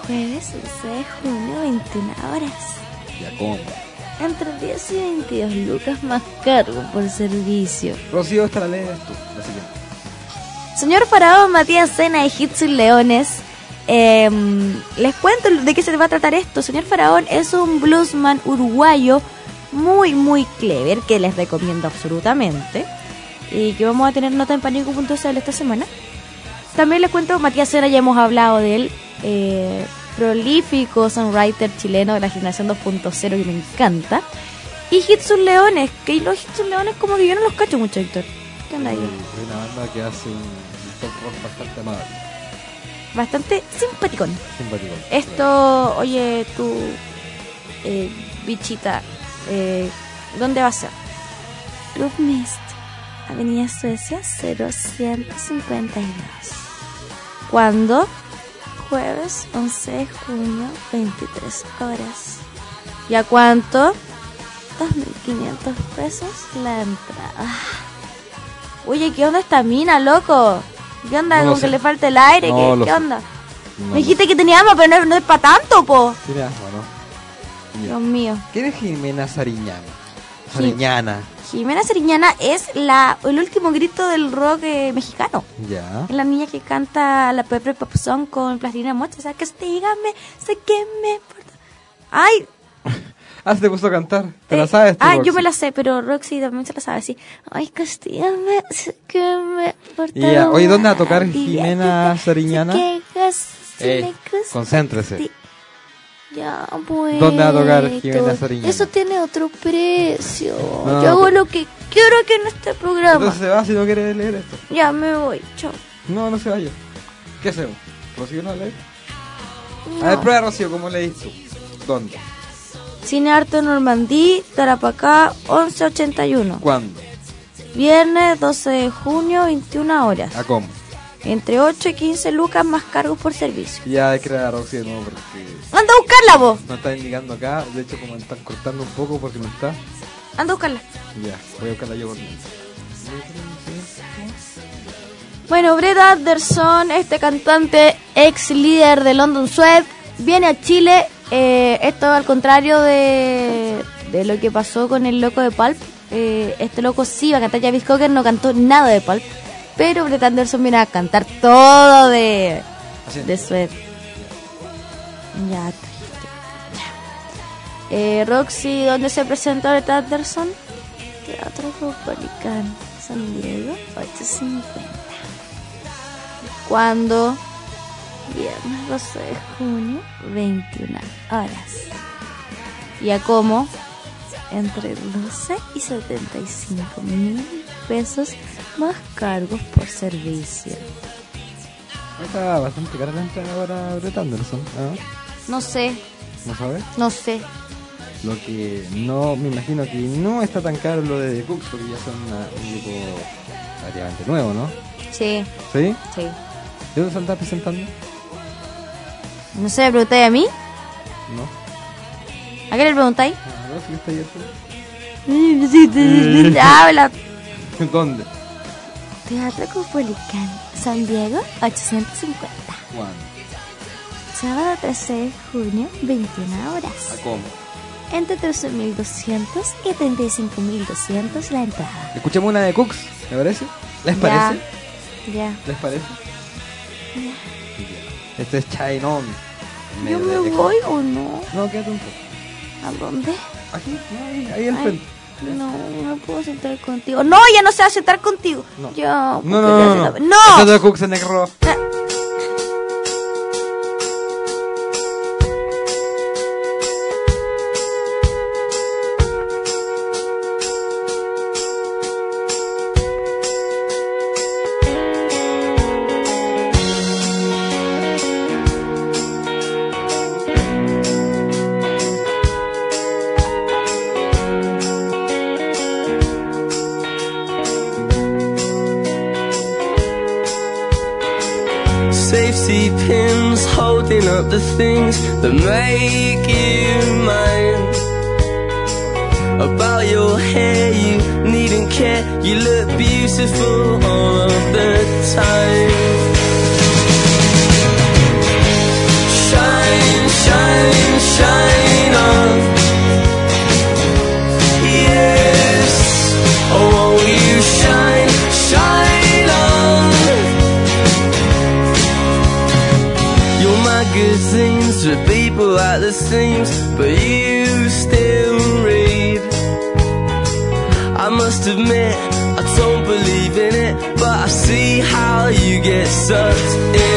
Jueves 11 de junio, 21 horas. ¿Ya cómo? Entre 10 y 22 lucas más cargo por servicio. Rocío, esta la lees tú. La siguiente. Señor Faraón Matías Sena de Hits y Leones. eh, les cuento de qué se va a tratar esto. Señor Faraón es un bluesman uruguayo muy, muy clever que les recomiendo absolutamente. Y que vamos a tener nota en panico.cl esta semana. También les cuento, Matías Sena, ya hemos hablado de él. eh, prolífico songwriter chileno de la generación 2.0 que me encanta. Y Hits y Leones, que los Hits y Leones como que yo no los cacho mucho, Héctor. ¿Qué onda ahí? Es una banda que hace un, rock bastante amable. Bastante simpaticón. Simpático. Esto, oye, tú, eh, bichita, eh, ¿dónde va a ser? Club Mist, Avenida Suecia 0152. ¿Cuándo? Jueves 11 de junio, 23 horas. ¿Y a cuánto? 2.500 pesos la entrada. Oye, ¿qué onda esta mina, loco? ¿Qué onda? No lo ¿Con que le falta el aire? No ¿Qué, qué onda? No, Me dijiste que tenía ama, pero no, es para tanto, po. Tiene asma, ¿no? Dios mío. ¿Quién es Jimena Sariñana? Sariñana. Jimena Sariñana es la, el último grito del rock eh, mexicano. Ya. Es la niña que canta la Pepe Pop Song con Plastilina Mocha. O sea, que dígame, sé que me importa. Ay, (laughs) Ah, se te puso a cantar. ¿Te Eh, la sabes tú, Ah, Roxy? yo me la sé, pero Roxy también se la sabe así. Ay, castígame, sé que me porté Ya, oye, ¿dónde va a tocar Jimena Sariñana? gusta concéntrese. Ya, bueno. ¿Dónde va a tocar Jimena Sariñana? Eso tiene otro precio. No, yo hago pero- lo que quiero aquí en este programa. Entonces se va si no quiere leer esto. Ya me voy, chao. No, no se vaya. ¿Qué hacemos? ¿Rocío no lee? No. A ver, prueba, Rocío, ¿cómo leís tú? ¿Dónde? Cine Arte Normandí, Tarapacá, 1181. ¿Cuándo? Viernes 12 de junio, 21 horas. ¿A cómo? Entre 8 y 15 lucas más cargos por servicio. Ya hay que crear a Roxy de nuevo porque Anda a buscarla vos. no está indicando acá. De hecho, como me están cortando un poco porque no está. Anda a buscarla. Ya, voy a buscarla yo por mí. Bueno, Brett Anderson, este cantante ex líder de London Sweat, viene a Chile. eh, esto al contrario de, de lo que pasó con el loco de Pulp. Eh, este loco sí va a cantar. Javis Cocker no cantó nada de Pulp. Pero Brett Anderson viene a cantar todo de, de Sweat. Ya. Eh, Roxy, ¿dónde se presenta Brett Anderson? Teatro Caupolicán, San Diego, 850. ¿Cuándo? Viernes 12 de junio, 21 horas. ¿Y a cómo? Entre 12 y 75 mil pesos más cargos por servicio. Está bastante cara la entrada para Brett Anderson. ¿ah? No sé, ¿No sabes? no sé. Lo que no, me imagino que no está tan caro lo de The Cooks porque ya son una- un grupo relativamente nuevo, ¿no? Sí, ¿Sí? sí. ¿De dónde se presentando? No sé, ¿me preguntáis a mí? No. ¿A qué le preguntáis? Ah, Roxy, está ahí afuera. Habla. (laughs) ¿Dónde? Teatro Caupolicán, San Diego, 850. ¿Cuándo? Sábado 13 de junio, 21 horas. ¿A cómo? Entre 13.200 y 35.200 la entrada. Escuchemos una de Cooks, ¿me parece? ¿Les Ya. parece? Ya. ¿Les parece? Este es Chain On. en ¿Yo me voy o no? No, quédate un poco. ¿A dónde? Aquí, ahí, ahí al frente. No, no puedo sentar contigo. No, ya no se va a sentar contigo. No. Ya, No, no, no, no. la- ¡No! The things that make you mine. About your hair, you needn't care. You look beautiful but you still read. I must admit, I don't believe in it, but I see how you get sucked in.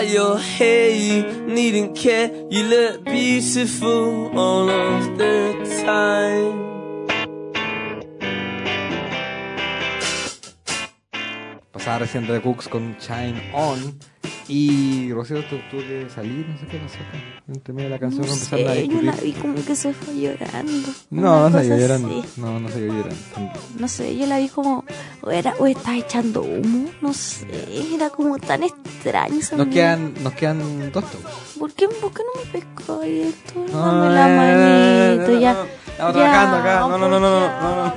Your hair, you needn't care. You look beautiful all of the time. Pasaba recién The Cooks con Shine On. Y Rocío tu- tuvo que salir, no sé qué pasó acá. Entre medio de la canción No empezaron a sé, yo la vi como que se fue llorando. No, no se cosa llorando. así. No, no se llorando. No sé, yo la vi como, o, era, o estaba echando humo, no sé, era como tan extraño esa Nos quedan, nos quedan dos toques. ¿Por qué, ¿Por qué no me pescó esto? No, Dame la eh, manito, no, ya. Estamos trabajando acá. No, no, no, no, no, no, no.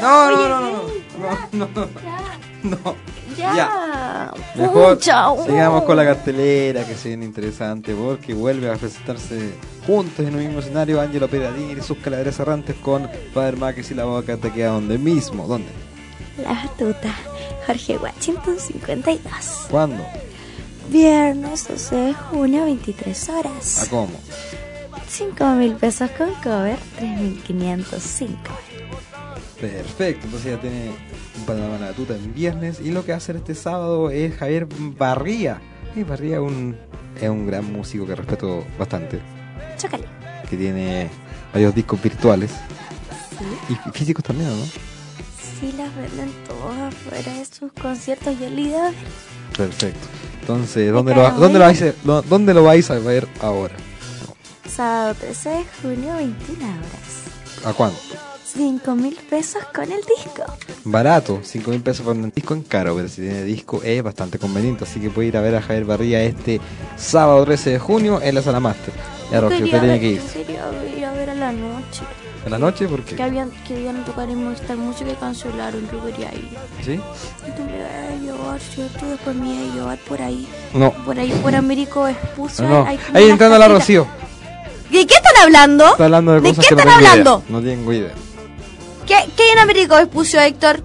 No, no, no, no, no, no, no, no. Ya. Ya. Mejor sigamos con la cartelera que se viene interesante porque vuelve a presentarse juntos en un mismo escenario Angelo Peradini y sus calaveras errantes con Padre Maquis y la boca te queda donde mismo. ¿Dónde? La batuta. Jorge Washington 52. ¿Cuándo? Viernes 12 de junio, 23 horas. ¿A cómo? 5 mil pesos con cover, 3.505. Perfecto, entonces ya tiene un panorama de la batuta en viernes y lo que va a hacer este sábado es Javier Barría. Y Barría es un, es un gran músico que respeto bastante, Chócale. que tiene varios discos virtuales Sí. y físicos también, ¿no? Sí, las venden todas afuera de sus conciertos y el líder. Perfecto. Entonces, ¿dónde lo, dónde, lo vais a, ¿dónde lo vais a ver ahora? Sábado 13 de junio, 21 horas. ¿A cuánto? 5 mil pesos con el disco. Barato, 5 mil pesos por un disco en caro, pero si tiene disco es bastante conveniente. Así que puede ir a ver a Javier Barría este sábado 13 de junio en la sala Master. Ya, Roxy, usted tiene que ir. yo quería ir a ver a la noche. ¿En la noche? ¿Por Que qué? habían que iban a tocar en Movistar mucho que cancelaron. Yo quería ir. ¿Sí? Y tú me vas a llevar, ¿cierto? Después me iba a llevar por ahí. No. Por ahí, por Américo Vespucio. No, hay ahí entrando la casitas. Rocío. ¿De qué están hablando? Está hablando de ¿De cosas qué que no están tengo hablando? idea. No tengo idea. ¿Qué, ¿Qué hay en Américo Vespucio, Héctor?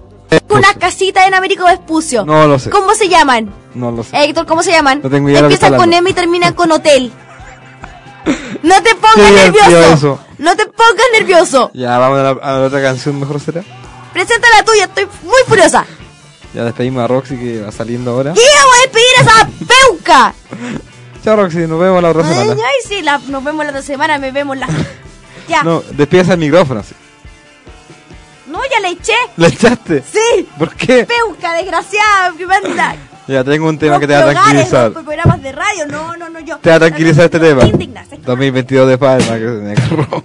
Unas casitas en Américo Vespucio. No lo sé. ¿Cómo se llaman? No lo sé. Héctor, ¿cómo se llaman? No tengo idea Empiezan con. M y terminan con hotel. (laughs) No te pongas nervioso. No te pongas nervioso. Ya, vamos a la, a la otra canción, mejor será. Presenta la tuya, estoy muy furiosa. (laughs) Ya despedimos a Roxy que va saliendo ahora. ¿Qué voy a despedir a esa peuca? (laughs) Chao Roxy, nos vemos la otra semana. ay, sí, la- nos vemos la otra semana, me vemos la... Ya. No, despídase el micrófono. sí. Le eché. ¿Le echaste? Sí. ¿Por qué? Peuca, desgraciada, manda. (laughs) Ya tengo un tema que te va a Los tranquilizar. los programas de radio, no, no, no, yo. Te va a tranquilizar este tema. Indignación. 2022 de Palma, que se me agarró.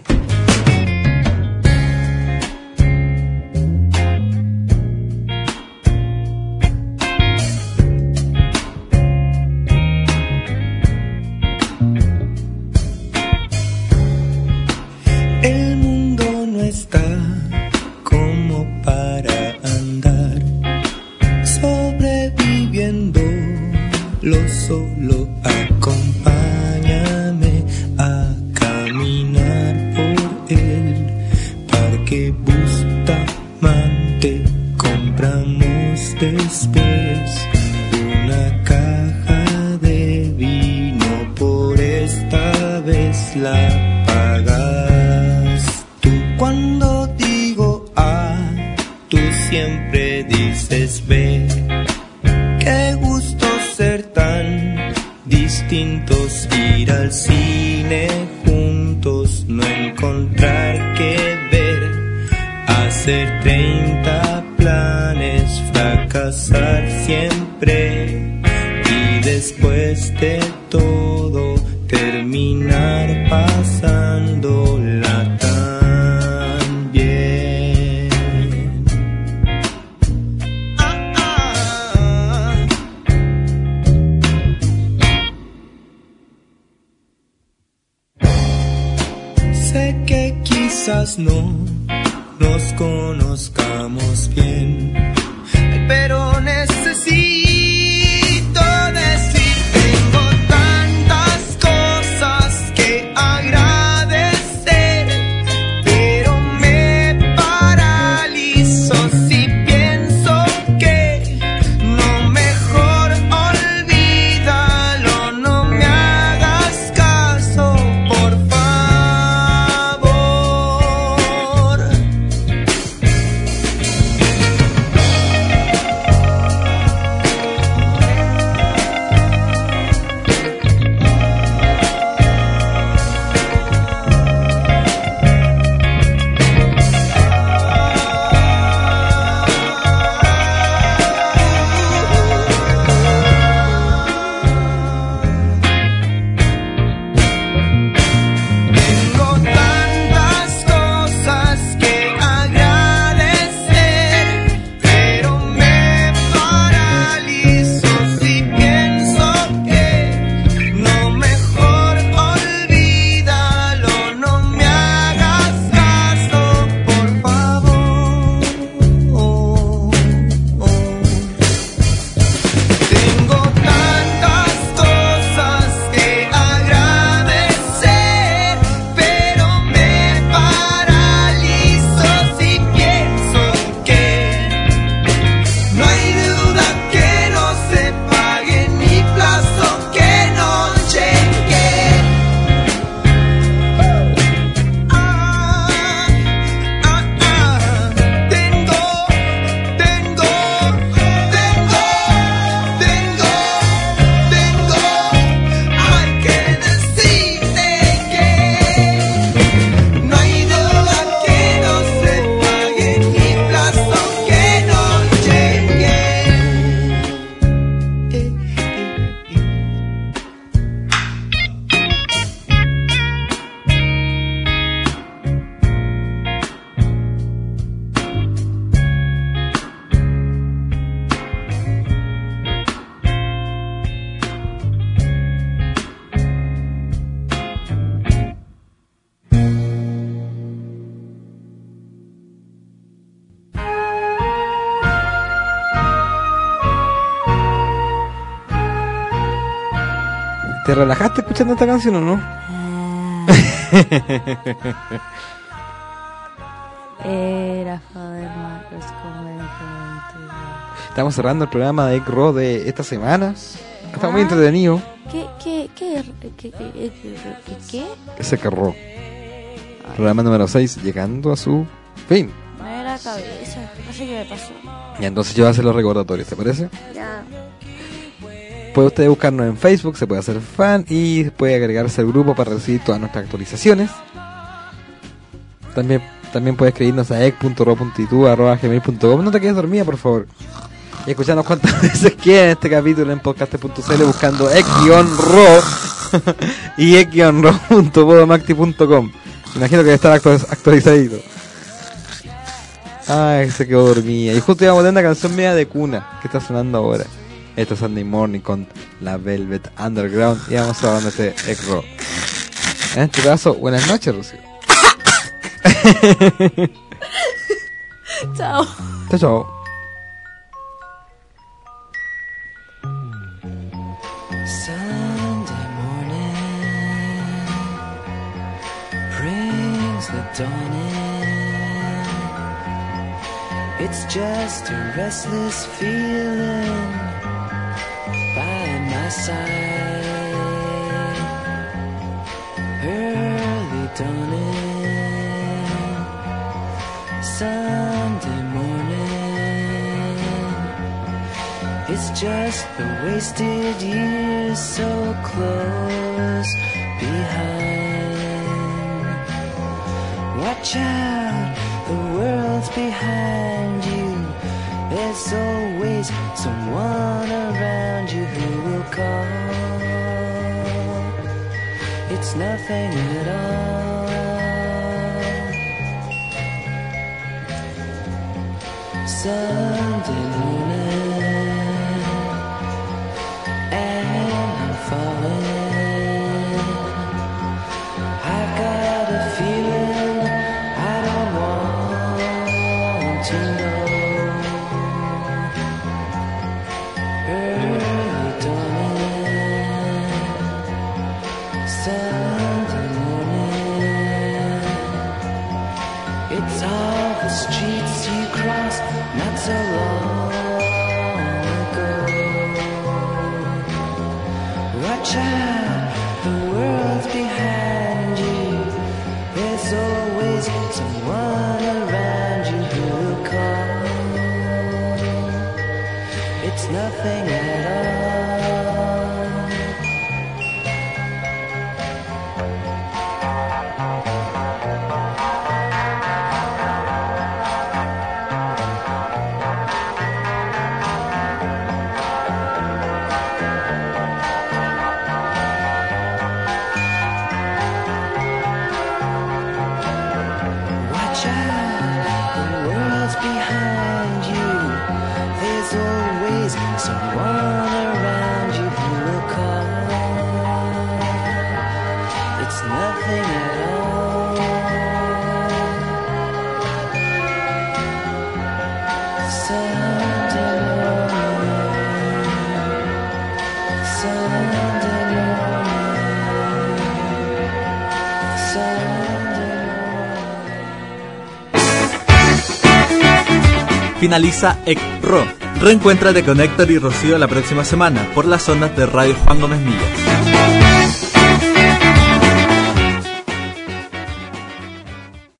¿Te relajaste escuchando esta canción o no? (laughs) Era Father Marcos Estamos cerrando el programa de Egg Raw de esta semana. Está muy entretenido. ¿Qué, qué, qué, qué, qué? Ese carro. Programa número 6, llegando a su fin. Me la cabeza, no sé qué me pasó. Y entonces yo voy a hacer los recordatorios, ¿te parece? Ya. Puede usted buscarnos en Facebook, se puede hacer fan y puede agregarse al grupo para recibir todas nuestras actualizaciones. También, también puede escribirnos a egg.ro.itu.gmail.com No te quedes dormida, por favor. Y escucharnos cuantas (laughs) veces quieran este capítulo en podcast.cl buscando egg-ro (laughs) y egg-ro.podomacti.com. Imagino que debe estar actu- actualizadito. Ay, se quedó dormida. Y justo íbamos a tener una canción media de cuna que está sonando ahora. Esto es Sunday Morning con la Velvet Underground. Y vamos a hablar de este Raw. En este caso, buenas noches, Rocío. (laughs) Chao. Chao, chao. Sunday morning brings the dawn in. It's just a restless feeling Early dawning, Sunday morning. It's just the wasted years so close behind. Watch out, the world's behind you. There's always someone around you call. It's nothing at all. Sunday morning, Finaliza ECRO. Reencuéntrate con Héctor y Rocío la próxima semana por las ondas de Radio Juan Gómez Millas.